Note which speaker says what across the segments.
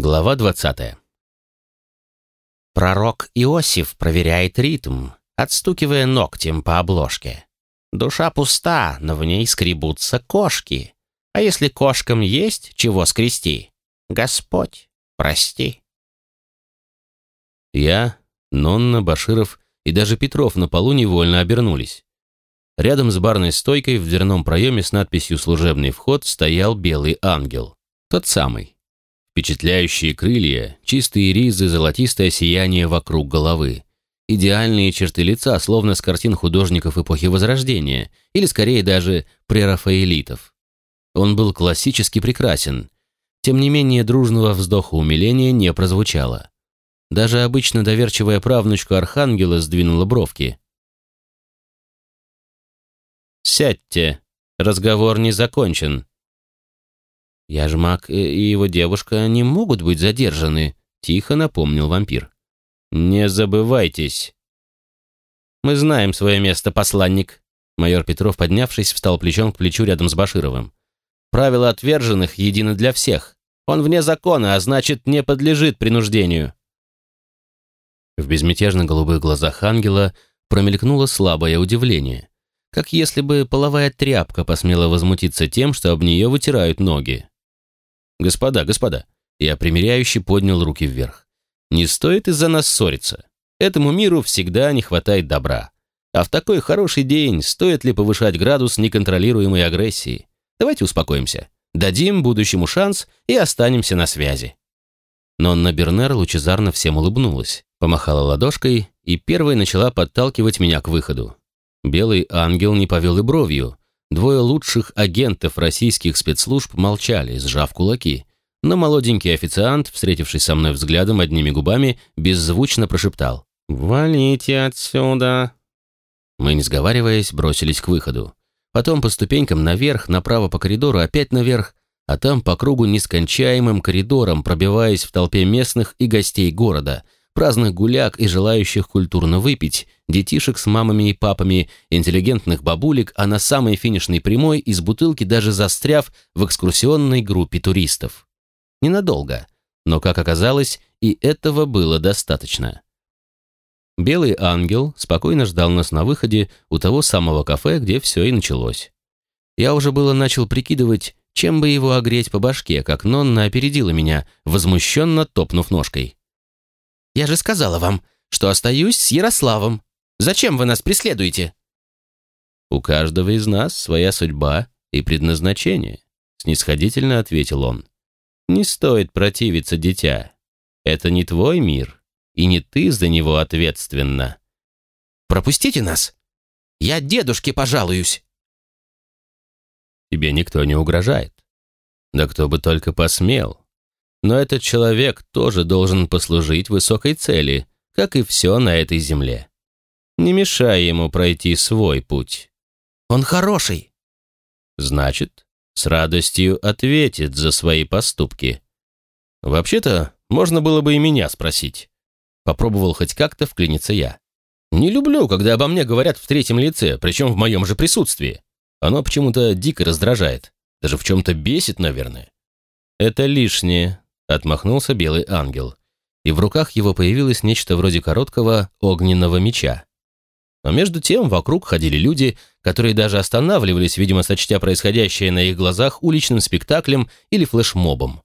Speaker 1: Глава 20.
Speaker 2: Пророк Иосиф проверяет ритм, отстукивая ногтем по обложке. Душа пуста, но в ней скребутся кошки. А если кошкам есть чего скрести? Господь, прости.
Speaker 1: Я, Нонна, Баширов и даже Петров на полу невольно обернулись. Рядом с барной стойкой в дверном проеме с надписью «Служебный вход» стоял белый ангел. Тот самый. Впечатляющие крылья, чистые ризы, золотистое сияние вокруг головы. Идеальные черты лица, словно с картин художников эпохи Возрождения, или скорее даже прерафаэлитов. Он был классически прекрасен. Тем не менее, дружного вздоха умиления не прозвучало. Даже обычно доверчивая правнучка Архангела сдвинула бровки. «Сядьте, разговор не закончен»,
Speaker 2: «Яжмак и его девушка не могут быть задержаны», — тихо напомнил вампир.
Speaker 1: «Не забывайтесь».
Speaker 2: «Мы знаем свое место, посланник». Майор Петров, поднявшись, встал плечом к плечу рядом с Башировым. «Правила отверженных едины для всех. Он вне закона, а значит, не подлежит принуждению».
Speaker 1: В безмятежно-голубых глазах ангела промелькнуло слабое удивление, как если бы половая тряпка посмела возмутиться тем, что об нее вытирают ноги. «Господа, господа!» Я примиряюще поднял руки вверх. «Не стоит из-за нас ссориться. Этому миру всегда не хватает добра. А в такой хороший день стоит ли повышать градус неконтролируемой агрессии? Давайте успокоимся. Дадим будущему шанс и останемся на связи». Нонна Бернер лучезарно всем улыбнулась, помахала ладошкой и первой начала подталкивать меня к выходу. Белый ангел не повел и бровью, Двое лучших агентов российских спецслужб молчали, сжав кулаки. Но молоденький официант, встретившись со мной взглядом одними губами, беззвучно прошептал «Валите отсюда!». Мы, не сговариваясь, бросились к выходу. Потом по ступенькам наверх, направо по коридору, опять наверх, а там по кругу нескончаемым коридором, пробиваясь в толпе местных и гостей города – праздных гуляк и желающих культурно выпить, детишек с мамами и папами, интеллигентных бабулек, а на самой финишной прямой из бутылки даже застряв в экскурсионной группе туристов. Ненадолго, но, как оказалось, и этого было достаточно. Белый ангел спокойно ждал нас на выходе у того самого кафе, где все и началось. Я уже было начал прикидывать, чем бы его огреть по башке, как Нонна опередила меня, возмущенно топнув ножкой.
Speaker 2: Я же сказала вам, что остаюсь с Ярославом. Зачем вы нас преследуете?»
Speaker 1: «У каждого из нас своя судьба и предназначение», — снисходительно ответил он. «Не стоит противиться, дитя. Это не твой мир, и не ты за него ответственна».
Speaker 2: «Пропустите нас! Я дедушке пожалуюсь!»
Speaker 1: «Тебе никто не угрожает. Да кто бы только посмел. Но этот человек тоже должен послужить высокой цели, как и все на этой земле. Не мешай ему пройти свой путь.
Speaker 2: Он хороший.
Speaker 1: Значит, с радостью ответит за свои поступки. Вообще-то, можно было бы и меня спросить. Попробовал хоть как-то вклиниться я. Не люблю, когда обо мне говорят в третьем лице, причем в моем же присутствии. Оно почему-то дико раздражает. Даже в чем-то бесит, наверное. Это лишнее, Отмахнулся белый ангел, и в руках его появилось нечто вроде короткого огненного меча. Но между тем вокруг ходили люди, которые даже останавливались, видимо, сочтя происходящее на их глазах уличным спектаклем или флешмобом.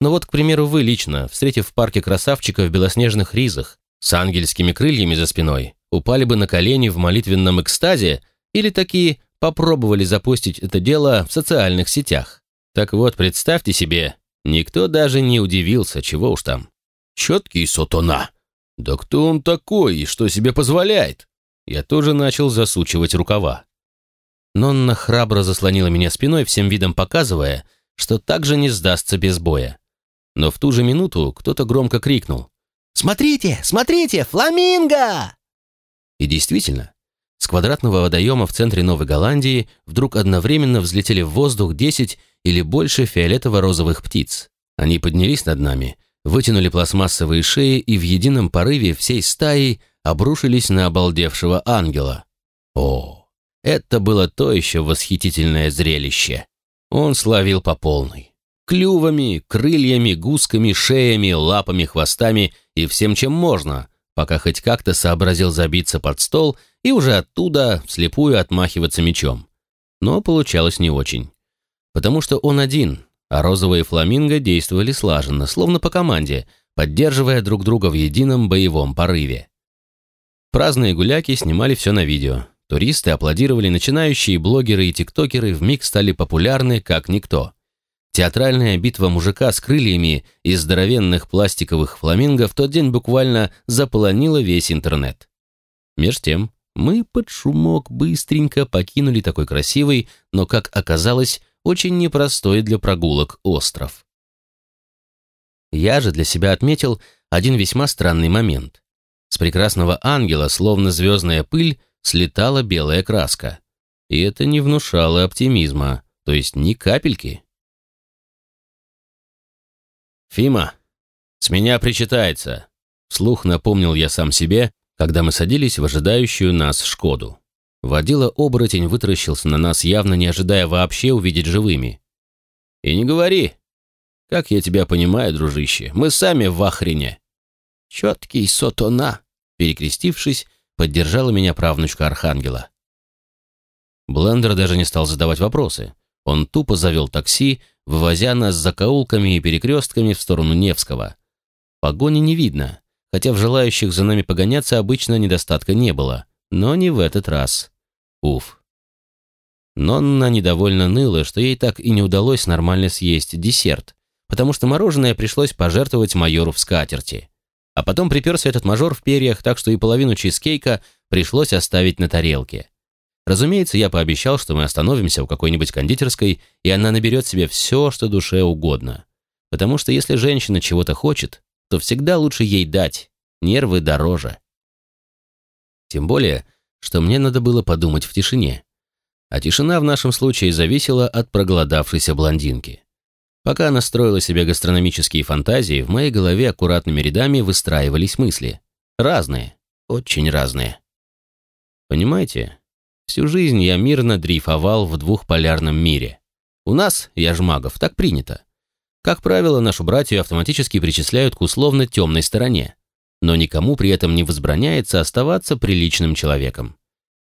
Speaker 1: Но вот, к примеру, вы лично, встретив в парке красавчика в белоснежных ризах, с ангельскими крыльями за спиной, упали бы на колени в молитвенном экстазе или такие попробовали запустить это дело в социальных сетях. Так вот, представьте себе, Никто даже не удивился, чего уж там. Четкий сотона. Да кто он такой и что себе позволяет? Я тоже начал засучивать рукава. Нонна храбро заслонила меня спиной, всем видом показывая, что так же не сдастся без боя. Но в ту же минуту кто-то громко крикнул.
Speaker 2: «Смотрите, смотрите, фламинго!»
Speaker 1: И действительно, с квадратного водоема в центре Новой Голландии вдруг одновременно взлетели в воздух десять или больше фиолетово-розовых птиц. Они поднялись над нами, вытянули пластмассовые шеи и в едином порыве всей стаи обрушились на обалдевшего ангела. О, это было то еще восхитительное зрелище. Он славил по полной. Клювами, крыльями, гусками, шеями, лапами, хвостами и всем, чем можно, пока хоть как-то сообразил забиться под стол и уже оттуда вслепую отмахиваться мечом. Но получалось не очень. Потому что он один, а розовые фламинго действовали слаженно, словно по команде, поддерживая друг друга в едином боевом порыве. Праздные гуляки снимали все на видео. Туристы аплодировали, начинающие блогеры и тиктокеры вмиг стали популярны как никто. Театральная битва мужика с крыльями из здоровенных пластиковых фламинго в тот день буквально заполонила весь интернет. Меж тем, мы под шумок быстренько покинули такой красивый, но, как оказалось, очень непростой для прогулок остров. Я же для себя отметил один весьма странный момент. С прекрасного ангела, словно звездная пыль, слетала белая краска. И это не внушало оптимизма, то есть ни капельки. «Фима, с меня причитается», — вслух напомнил я сам себе, когда мы садились в ожидающую нас «Шкоду». Водила-оборотень вытаращился на нас, явно не ожидая вообще увидеть живыми. «И не говори. Как я тебя понимаю, дружище, мы сами в ахрене». «Четкий сотона», — перекрестившись, поддержала меня правнучка Архангела. Блендер даже не стал задавать вопросы. Он тупо завел такси, вывозя нас закоулками и перекрестками в сторону Невского. Погони не видно, хотя в желающих за нами погоняться обычно недостатка не было, но не в этот раз. Уф. Нонна недовольно ныла, что ей так и не удалось нормально съесть десерт, потому что мороженое пришлось пожертвовать майору в скатерти. А потом приперся этот мажор в перьях, так что и половину чизкейка пришлось оставить на тарелке. Разумеется, я пообещал, что мы остановимся у какой-нибудь кондитерской, и она наберет себе все, что душе угодно. Потому что если женщина чего-то хочет, то всегда лучше ей дать. Нервы дороже. Тем более, что мне надо было подумать в тишине. А тишина в нашем случае зависела от проголодавшейся блондинки. Пока она строила себе гастрономические фантазии, в моей голове аккуратными рядами выстраивались мысли. Разные, очень разные. Понимаете, всю жизнь я мирно дрейфовал в двухполярном мире. У нас, я ж магов, так принято. Как правило, нашу братью автоматически причисляют к условно темной стороне но никому при этом не возбраняется оставаться приличным человеком.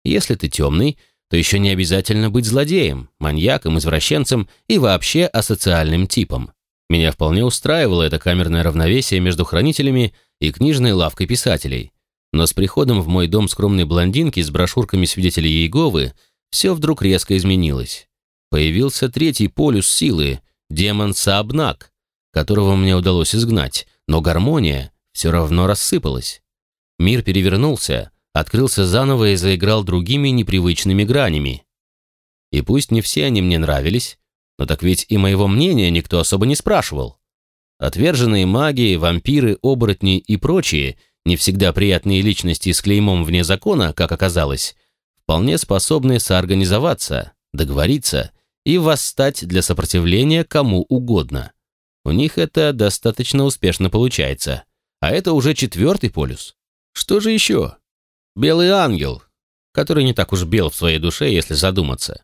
Speaker 1: Если ты темный, то еще не обязательно быть злодеем, маньяком, извращенцем и вообще асоциальным типом. Меня вполне устраивало это камерное равновесие между хранителями и книжной лавкой писателей. Но с приходом в мой дом скромной блондинки с брошюрками свидетелей Иеговы все вдруг резко изменилось. Появился третий полюс силы, демон Саабнак, которого мне удалось изгнать, но гармония, все равно рассыпалась. Мир перевернулся, открылся заново и заиграл другими непривычными гранями. И пусть не все они мне нравились, но так ведь и моего мнения никто особо не спрашивал. Отверженные маги, вампиры, оборотни и прочие, не всегда приятные личности с клеймом вне закона, как оказалось, вполне способны соорганизоваться, договориться и восстать для сопротивления кому угодно. У них это достаточно успешно получается. А это уже четвертый полюс. Что же еще? Белый ангел, который не так уж бел в своей душе, если задуматься.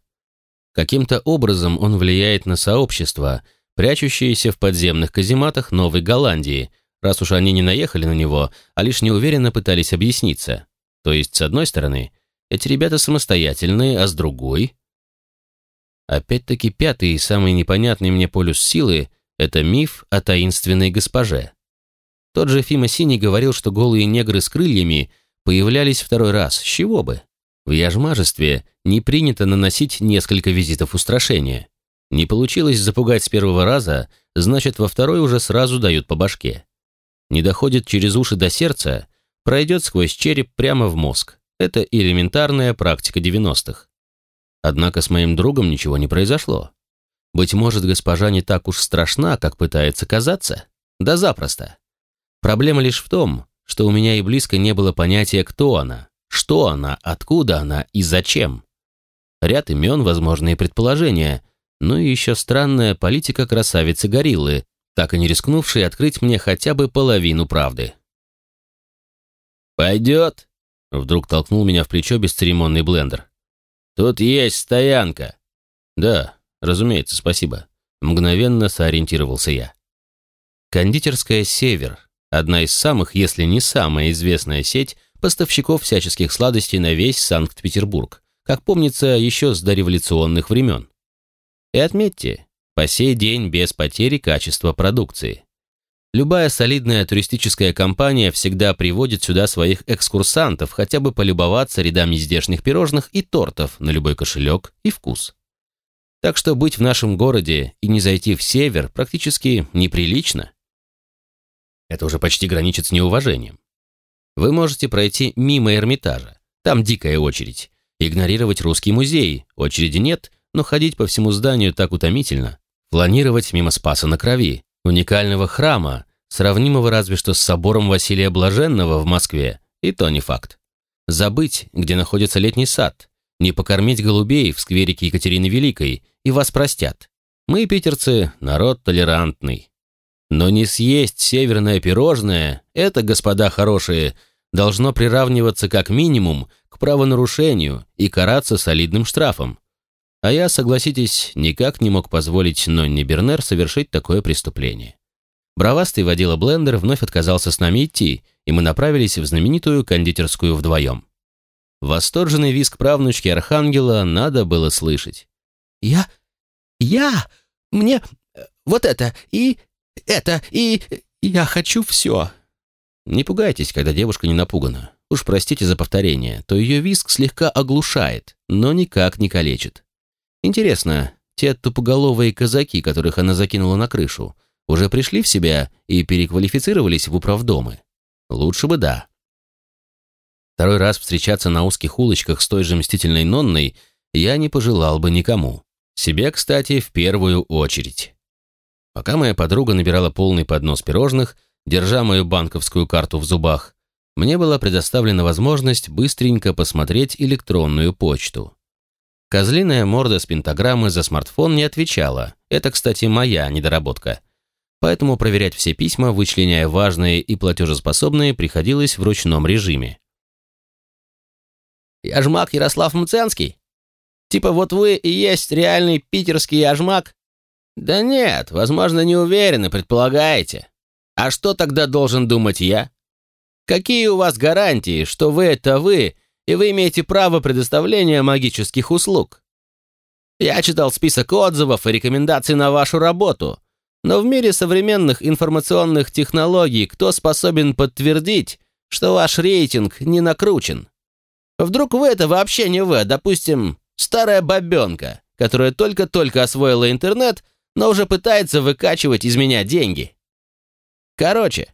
Speaker 1: Каким-то образом он влияет на сообщество, прячущееся в подземных казематах Новой Голландии, раз уж они не наехали на него, а лишь неуверенно пытались объясниться. То есть, с одной стороны, эти ребята самостоятельные, а с другой... Опять-таки пятый и самый непонятный мне полюс силы — это миф о таинственной госпоже. Тот же Фима Синий говорил, что голые негры с крыльями появлялись второй раз. С чего бы? В яжмажестве не принято наносить несколько визитов устрашения. Не получилось запугать с первого раза, значит, во второй уже сразу дают по башке. Не доходит через уши до сердца, пройдет сквозь череп прямо в мозг. Это элементарная практика 90-х. Однако с моим другом ничего не произошло. Быть может, госпожа не так уж страшна, как пытается казаться? Да запросто. Проблема лишь в том, что у меня и близко не было понятия, кто она, что она, откуда она и зачем. Ряд имен, возможные предположения, ну и еще странная политика красавицы-гориллы, так и не рискнувшей открыть мне хотя бы половину правды. «Пойдет!» — вдруг толкнул меня в плечо бесцеремонный блендер. «Тут есть стоянка». «Да, разумеется, спасибо. Мгновенно сориентировался я. Кондитерская «Север» – одна из самых, если не самая известная сеть поставщиков всяческих сладостей на весь Санкт-Петербург, как помнится еще с дореволюционных времен. И отметьте, по сей день без потери качества продукции. Любая солидная туристическая компания всегда приводит сюда своих экскурсантов хотя бы полюбоваться рядами здешних пирожных и тортов на любой кошелек и вкус. Так что быть в нашем городе и не зайти в север практически неприлично. Это уже почти граничит с неуважением. Вы можете пройти мимо Эрмитажа, там дикая очередь, игнорировать русский музей, очереди нет, но ходить по всему зданию так утомительно, планировать мимо Спаса на Крови, уникального храма, сравнимого разве что с собором Василия Блаженного в Москве, и то не факт. Забыть, где находится летний сад, не покормить голубей в скверике Екатерины Великой, и вас простят. Мы, питерцы, народ толерантный. Но не съесть северное пирожное, это, господа хорошие, должно приравниваться как минимум к правонарушению и караться солидным штрафом. А я, согласитесь, никак не мог позволить Нонни Бернер совершить такое преступление. Бравастый водила блендер вновь отказался с нами идти, и мы направились в знаменитую кондитерскую вдвоем. Восторженный визг правнучки Архангела надо было слышать.
Speaker 3: «Я... я... мне... вот это... и... это... и... я хочу все».
Speaker 1: Не пугайтесь, когда девушка не напугана. Уж простите за повторение, то ее визг слегка оглушает, но никак не калечит. Интересно, те тупоголовые казаки, которых она закинула на крышу, уже пришли в себя и переквалифицировались в управдомы? Лучше бы да. Второй раз встречаться на узких улочках с той же мстительной Нонной я не пожелал бы никому. Себе, кстати, в первую очередь. Пока моя подруга набирала полный поднос пирожных, держа мою банковскую карту в зубах, мне была предоставлена возможность быстренько посмотреть электронную почту. Козлиная морда с пентаграммы за смартфон не отвечала. Это, кстати, моя недоработка. Поэтому проверять все письма, вычленяя важные и платежеспособные, приходилось в ручном режиме.
Speaker 3: «Яжмак Ярослав Мценский? Типа вот вы и есть реальный питерский яжмак?» «Да нет, возможно, не уверены, предполагаете. А что тогда должен думать я? Какие у вас гарантии, что вы — это вы, и вы имеете право предоставления магических услуг. Я читал список отзывов и рекомендаций на вашу работу, но в мире современных информационных технологий кто способен подтвердить, что ваш рейтинг не накручен? Вдруг вы это вообще не вы, а, допустим, старая бабенка, которая только-только освоила интернет, но уже пытается выкачивать из меня деньги. Короче,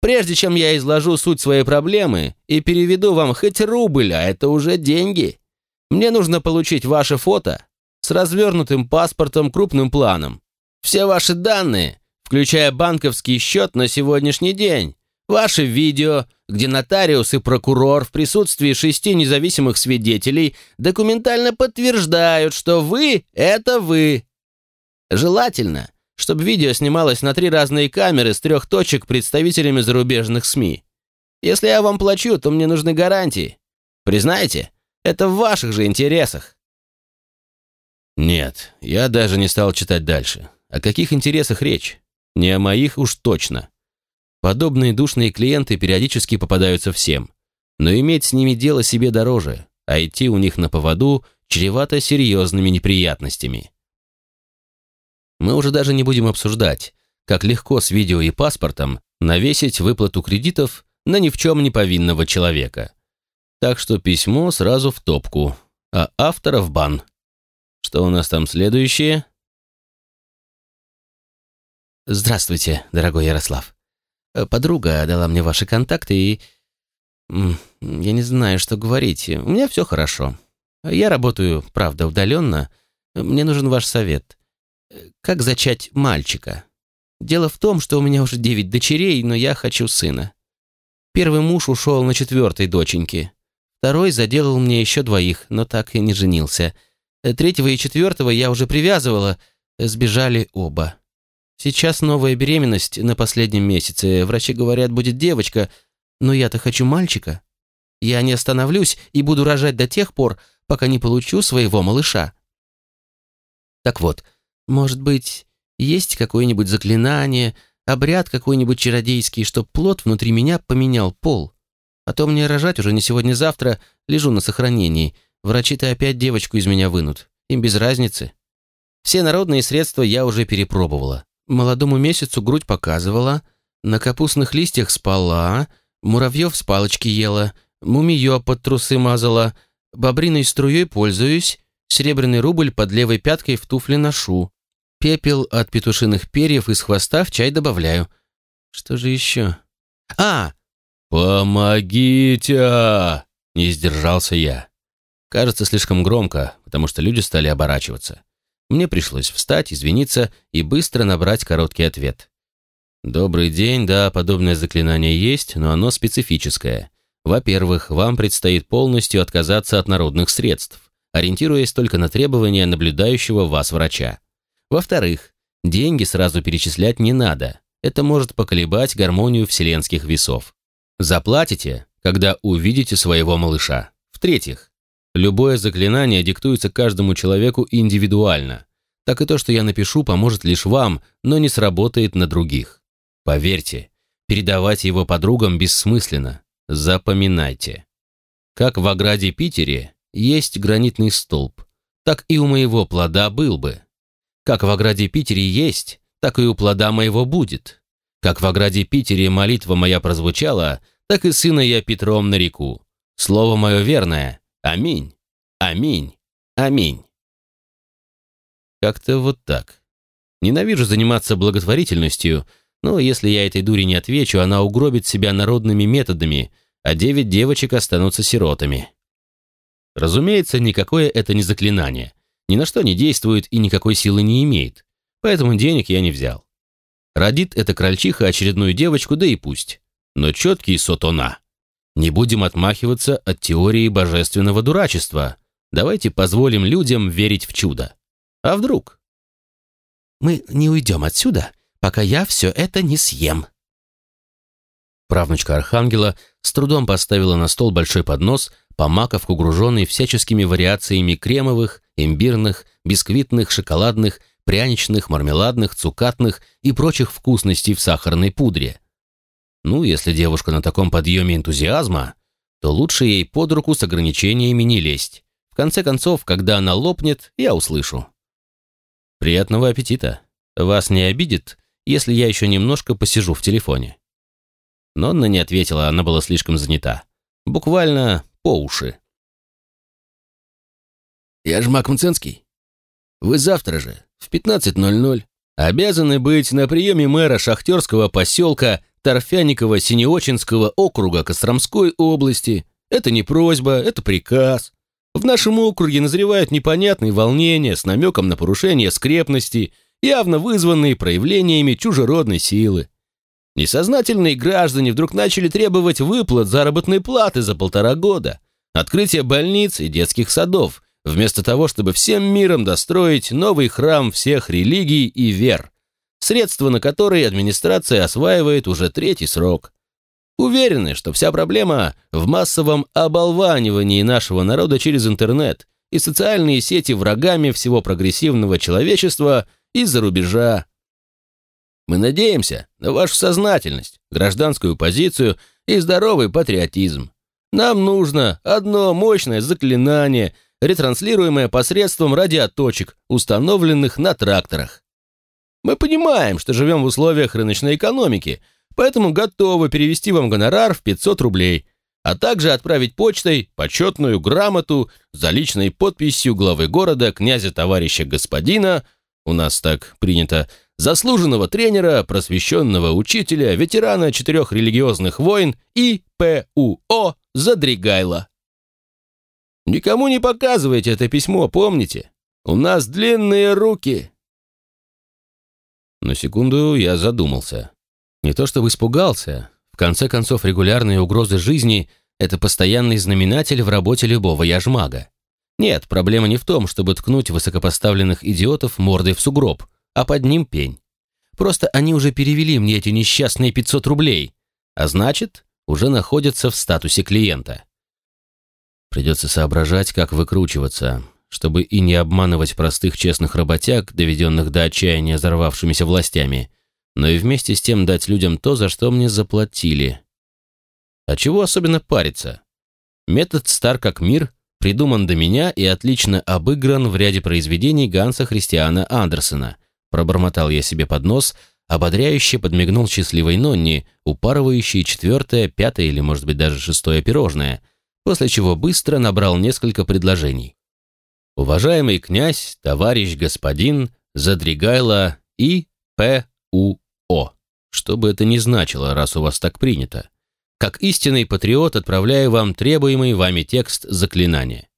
Speaker 3: Прежде чем я изложу суть своей проблемы и переведу вам хоть рубль, а это уже деньги, мне нужно получить ваше фото с развернутым паспортом крупным планом. Все ваши данные, включая банковский счет на сегодняшний день, ваше видео, где нотариус и прокурор в присутствии шести независимых свидетелей документально подтверждают, что вы — это вы. Желательно — чтобы видео снималось на три разные камеры с трех точек представителями зарубежных СМИ. Если я вам плачу, то мне нужны гарантии. Признайте, это в ваших же интересах.
Speaker 1: Нет, я даже не стал читать дальше. О каких интересах речь? Не о моих уж точно. Подобные душные клиенты периодически попадаются всем. Но иметь с ними дело себе дороже, а идти у них на поводу чревато серьезными неприятностями. Мы уже даже не будем обсуждать, как легко с видео и паспортом навесить выплату кредитов на ни в чем не повинного человека. Так что письмо сразу в топку, а автора в бан. Что у нас там следующее?
Speaker 3: Здравствуйте, дорогой Ярослав. Э, подруга дала мне ваши контакты и... Я не знаю, что говорить. У меня все хорошо. Я работаю, правда, удаленно. Мне нужен ваш совет как зачать мальчика. Дело в том, что у меня уже девять дочерей, но я хочу сына. Первый муж ушел на четвертой доченьке. Второй заделал мне еще двоих, но так и не женился. Третьего и четвертого я уже привязывала, сбежали оба. Сейчас новая беременность на последнем месяце. Врачи говорят, будет девочка, но я-то хочу мальчика. Я не остановлюсь и буду рожать до тех пор, пока не получу своего малыша. Так вот, может быть,
Speaker 1: Есть какое-нибудь заклинание, обряд какой-нибудь чародейский, чтоб плод внутри меня поменял пол? А то мне рожать уже не сегодня-завтра, лежу на сохранении. Врачи-то опять девочку из меня вынут. Им без разницы. Все народные средства я уже перепробовала. Молодому месяцу грудь показывала, на капустных листьях спала, муравьев с палочки ела, мумиё под трусы мазала, бобриной струей пользуюсь, серебряный рубль под левой пяткой в туфли ношу, пепел от петушиных перьев из хвоста в чай добавляю. Что же еще? А! «Помогите!» — не сдержался я. Кажется, слишком громко, потому что люди стали оборачиваться. Мне пришлось встать, извиниться и быстро набрать короткий ответ. «Добрый день, да, подобное заклинание есть, но оно специфическое. Во-первых, вам предстоит полностью отказаться от народных средств, ориентируясь только на требования наблюдающего вас врача. Во-вторых, деньги сразу перечислять не надо. Это может поколебать гармонию вселенских весов. Заплатите, когда увидите своего малыша. В-третьих, Любое заклинание диктуется каждому человеку индивидуально. Так и то, что я напишу, поможет лишь вам, но не сработает на других. Поверьте, передавать его подругам бессмысленно. Запоминайте. Как в ограде Питере есть гранитный столб, так и у моего плода был бы. Как в ограде Питере есть, так и у плода моего будет. Как в ограде Питере молитва моя прозвучала, так и сына я Петром нареку. Слово мое верное, Аминь. Аминь. Аминь. Как-то вот так. Ненавижу заниматься благотворительностью, но если я этой дуре не отвечу, она угробит себя народными методами, а девять девочек останутся сиротами. Разумеется, никакое это не заклинание. Ни на что не действует и никакой силы не имеет. Поэтому денег я не взял. Родит эта крольчиха очередную девочку, да и пусть. Но четкий сотона. Не будем отмахиваться от теории божественного дурачества. Давайте позволим людям верить в чудо. А вдруг? Мы не уйдем отсюда, пока я все это не съем. Правнучка Архангела с трудом поставила на стол большой поднос, по маковку груженный всяческими вариациями кремовых, имбирных, бисквитных, шоколадных, пряничных, мармеладных, цукатных и прочих вкусностей в сахарной пудре. Ну, если девушка на таком подъеме энтузиазма, то лучше ей под руку с ограничениями не лезть. В конце концов, когда она лопнет, я услышу. Приятного аппетита. Вас не обидит, если я еще немножко посижу в телефоне. Нонна не ответила, она была слишком занята. Буквально по уши. «Я ж Мак Мценский. Вы завтра же, в 15.00, обязаны быть на приеме мэра шахтерского поселка Торфяниково-Синеочинского округа Костромской области. Это не просьба, это приказ. В нашем округе назревают непонятные волнения с намеком на порушение скрепности, явно вызванные проявлениями чужеродной силы. Несознательные граждане вдруг начали требовать выплат заработной платы за полтора года, открытия больниц и детских садов, вместо того, чтобы всем миром достроить новый храм всех религий и вер, средства на которые администрация осваивает уже третий срок. Уверены, что вся проблема в массовом оболванивании нашего народа через интернет и социальные сети врагами всего прогрессивного человечества из-за рубежа. Мы надеемся на вашу сознательность, гражданскую позицию и здоровый патриотизм. Нам нужно одно мощное заклинание, ретранслируемое посредством радиоточек, установленных на тракторах. Мы понимаем, что живем в условиях рыночной экономики, поэтому готовы перевести вам гонорар в 500 рублей, а также отправить почтой почетную грамоту за личной подписью главы города князя товарища господина, у нас так принято, заслуженного тренера, просвещенного учителя, ветерана четырех религиозных войн и ПУО Задригайла. Никому не показывайте это письмо, помните? У нас длинные руки. На секунду я задумался. Не то чтобы испугался. В конце концов, регулярные угрозы жизни — это постоянный знаменатель в работе любого яжмага. Нет, проблема не в том, чтобы ткнуть высокопоставленных идиотов мордой в сугроб, а под ним пень. Просто они уже перевели мне эти несчастные 500 рублей, а значит, уже находятся в статусе клиента. Придется соображать, как выкручиваться. чтобы и не обманывать простых честных работяг, доведенных до отчаяния взорвавшимися властями, но и вместе с тем дать людям то, за что мне заплатили. А чего особенно париться? Метод стар как мир, придуман до меня и отлично обыгран в ряде произведений Ганса Христиана Андерсена. Пробормотал я себе под нос, ободряюще подмигнул счастливой Нонни, упарывающей четвертое, пятое или, может быть, даже шестое пирожное, после чего быстро набрал несколько предложений. «Уважаемый князь, товарищ господин, Задригайло и П. У. О. Что бы это ни значило, раз у вас так принято. Как истинный патриот отправляю вам требуемый вами текст заклинания.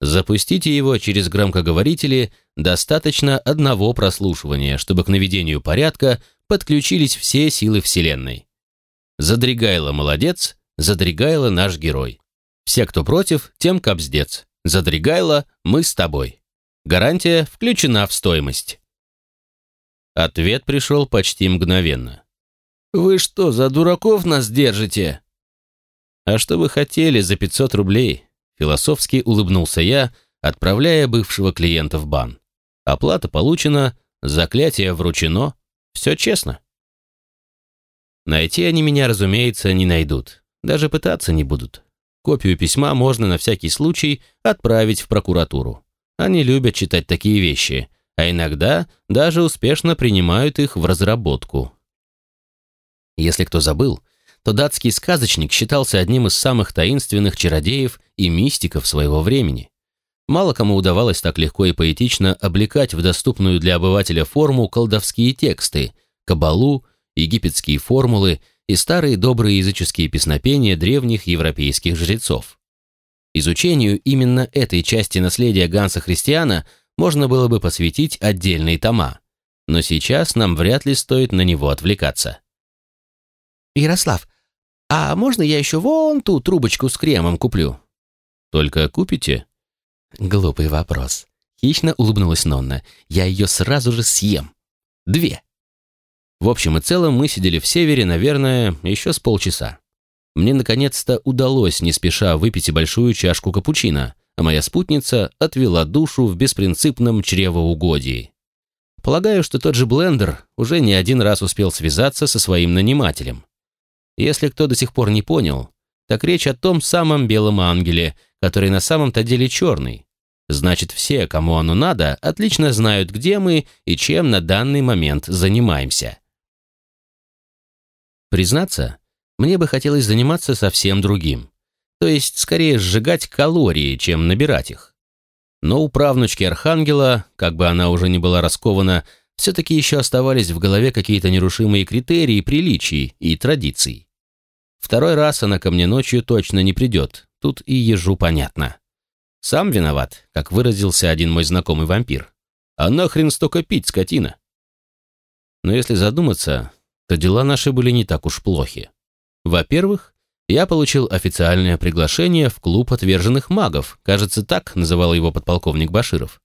Speaker 1: Запустите его через громкоговорители достаточно одного прослушивания, чтобы к наведению порядка подключились все силы Вселенной. Задригайло молодец, Задригайло наш герой. Все, кто против, тем капздец. Задригайло, мы с тобой. Гарантия включена в стоимость. Ответ пришел почти мгновенно. «Вы что, за дураков нас держите?» «А что вы хотели за 500 рублей?» Философски улыбнулся я, отправляя бывшего клиента в бан. Оплата получена, заклятие вручено, все честно. Найти они меня, разумеется, не найдут, даже пытаться не будут. Копию письма можно на всякий случай отправить в прокуратуру. Они любят читать такие вещи, а иногда даже успешно принимают их в разработку. Если кто забыл, то датский сказочник считался одним из самых таинственных чародеев и мистиков своего времени. Мало кому удавалось так легко и поэтично облекать в доступную для обывателя форму колдовские тексты, кабалу, египетские формулы и старые добрые языческие песнопения древних европейских жрецов. Изучению именно этой части наследия Ганса Христиана можно было бы посвятить отдельные тома, но сейчас нам вряд ли стоит на него отвлекаться.
Speaker 2: «Ярослав, «А можно я еще вон ту трубочку с кремом куплю?»
Speaker 1: «Только купите?»
Speaker 2: Глупый вопрос. Хищно улыбнулась Нонна. «Я ее сразу же съем. Две».
Speaker 1: В общем и целом мы сидели в севере, наверное, еще с полчаса. Мне наконец-то удалось не спеша выпить и большую чашку капучино, а моя спутница отвела душу в беспринципном чревоугодии. Полагаю, что тот же блендер уже не один раз успел связаться со своим нанимателем. Если кто до сих пор не понял, так речь о том самом белом ангеле, который на самом-то деле черный. Значит, все, кому оно надо, отлично знают, где мы и чем на данный момент занимаемся. Признаться, мне бы хотелось заниматься совсем другим. То есть, скорее сжигать калории, чем набирать их. Но у правнучки Архангела, как бы она уже не была раскована, все-таки еще оставались в голове какие-то нерушимые критерии приличий и традиций. Второй раз она ко мне ночью точно не придет, тут и ежу понятно. Сам виноват, как выразился один мой знакомый вампир. А нахрен столько пить, скотина? Но если задуматься, то дела наши были не так уж плохи. Во-первых, я получил официальное приглашение в клуб отверженных магов, кажется, так называл его подполковник Баширов.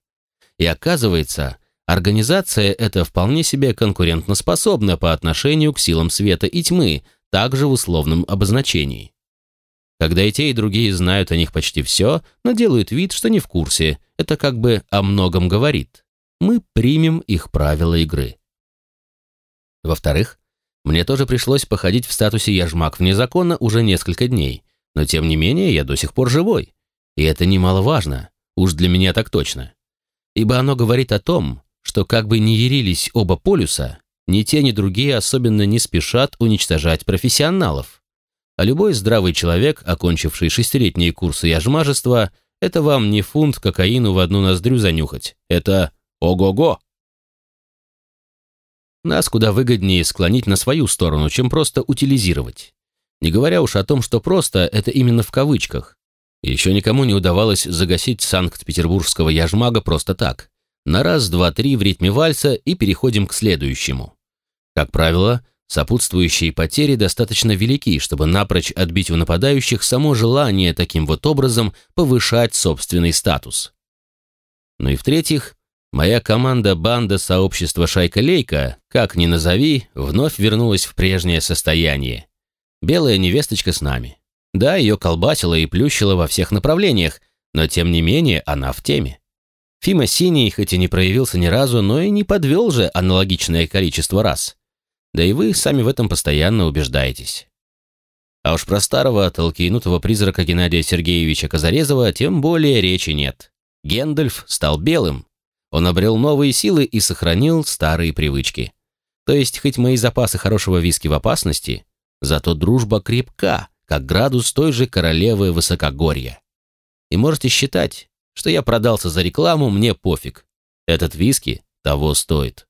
Speaker 1: И оказывается, организация эта вполне себе конкурентоспособна по отношению к силам света и тьмы, также в условном обозначении. Когда и те, и другие знают о них почти все, но делают вид, что не в курсе, это как бы о многом говорит. Мы примем их правила игры. Во-вторых, мне тоже пришлось походить в статусе «яжмак вне закона» уже несколько дней, но тем не менее я до сих пор живой. И это немаловажно, уж для меня так точно. Ибо оно говорит о том, что как бы ни ярились оба полюса, ни те, ни другие особенно не спешат уничтожать профессионалов. А любой здравый человек, окончивший шестилетние курсы яжмажества, это вам не фунт кокаину в одну ноздрю занюхать. Это ого-го! Нас куда выгоднее склонить на свою сторону, чем просто утилизировать. Не говоря уж о том, что просто это именно в кавычках. Еще никому не удавалось загасить санкт-петербургского яжмага просто так. На раз, два, три в ритме вальса и переходим к следующему. Как правило, сопутствующие потери достаточно велики, чтобы напрочь отбить у нападающих само желание таким вот образом повышать собственный статус. Ну и в-третьих, моя команда банда сообщества Шайка-Лейка, как ни назови, вновь вернулась в прежнее состояние. Белая невесточка с нами. Да, ее колбасило и плющило во всех направлениях, но тем не менее она в теме. Фима Синий хоть и не проявился ни разу, но и не подвел же аналогичное количество раз. Да и вы сами в этом постоянно убеждаетесь. А уж про старого толкинутого призрака Геннадия Сергеевича Казарезова тем более речи нет. Гендальф стал белым. Он обрел новые силы и сохранил старые привычки. То есть, хоть мои запасы хорошего виски в опасности, зато дружба крепка, как градус той же королевы высокогорья. И можете считать, что я продался за рекламу, мне пофиг. Этот виски того стоит.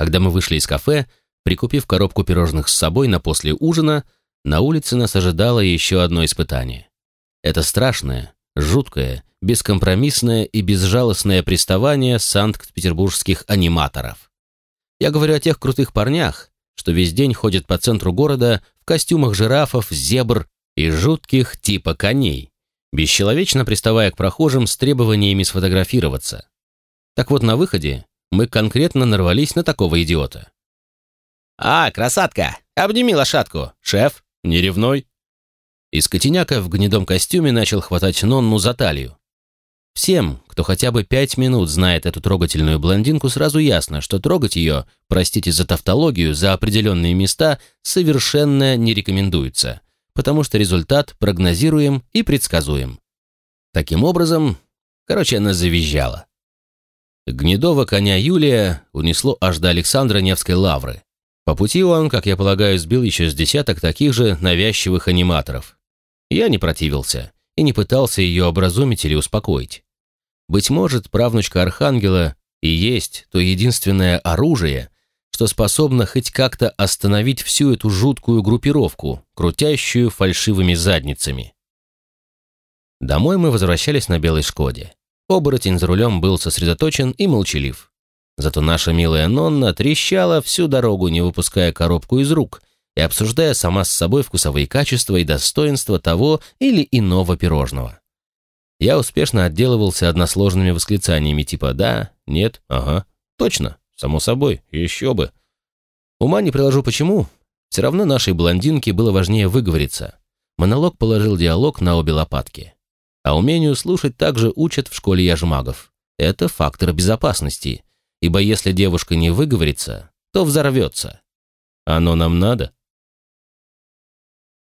Speaker 1: Когда мы вышли из кафе, прикупив коробку пирожных с собой на после ужина, на улице нас ожидало еще одно испытание. Это страшное, жуткое, бескомпромиссное и безжалостное приставание санкт-петербургских аниматоров. Я говорю о тех крутых парнях, что весь день ходят по центру города в костюмах жирафов, зебр и жутких типа коней, бесчеловечно приставая к прохожим с требованиями сфотографироваться. Так вот, на выходе мы конкретно нарвались на такого идиота.
Speaker 3: «А, красотка, обними лошадку, шеф, не ревной».
Speaker 1: И скотиняка в гнедом костюме начал хватать Нонну за талию. Всем, кто хотя бы пять минут знает эту трогательную блондинку, сразу ясно, что трогать ее, простите за тавтологию, за определенные места совершенно не рекомендуется, потому что результат прогнозируем и предсказуем. Таким образом, короче, она завизжала. Гнедого коня Юлия унесло аж до Александра Невской лавры. По пути он, как я полагаю, сбил еще с десяток таких же навязчивых аниматоров. Я не противился и не пытался ее образумить или успокоить. Быть может, правнучка Архангела и есть то единственное оружие, что способно хоть как-то остановить всю эту жуткую группировку, крутящую фальшивыми задницами. Домой мы возвращались на белой «Шкоде». Оборотень за рулем был сосредоточен и молчалив. Зато наша милая Нонна трещала всю дорогу, не выпуская коробку из рук и обсуждая сама с собой вкусовые качества и достоинства того или иного пирожного. Я успешно отделывался односложными восклицаниями типа «да», «нет», «ага», «точно», «само собой», «еще бы». Ума не приложу почему, все равно нашей блондинке было важнее выговориться. Монолог положил диалог на обе лопатки. А умению слушать также учат в школе яжмагов. Это фактор безопасности, ибо если девушка не выговорится, то взорвется. Оно нам надо?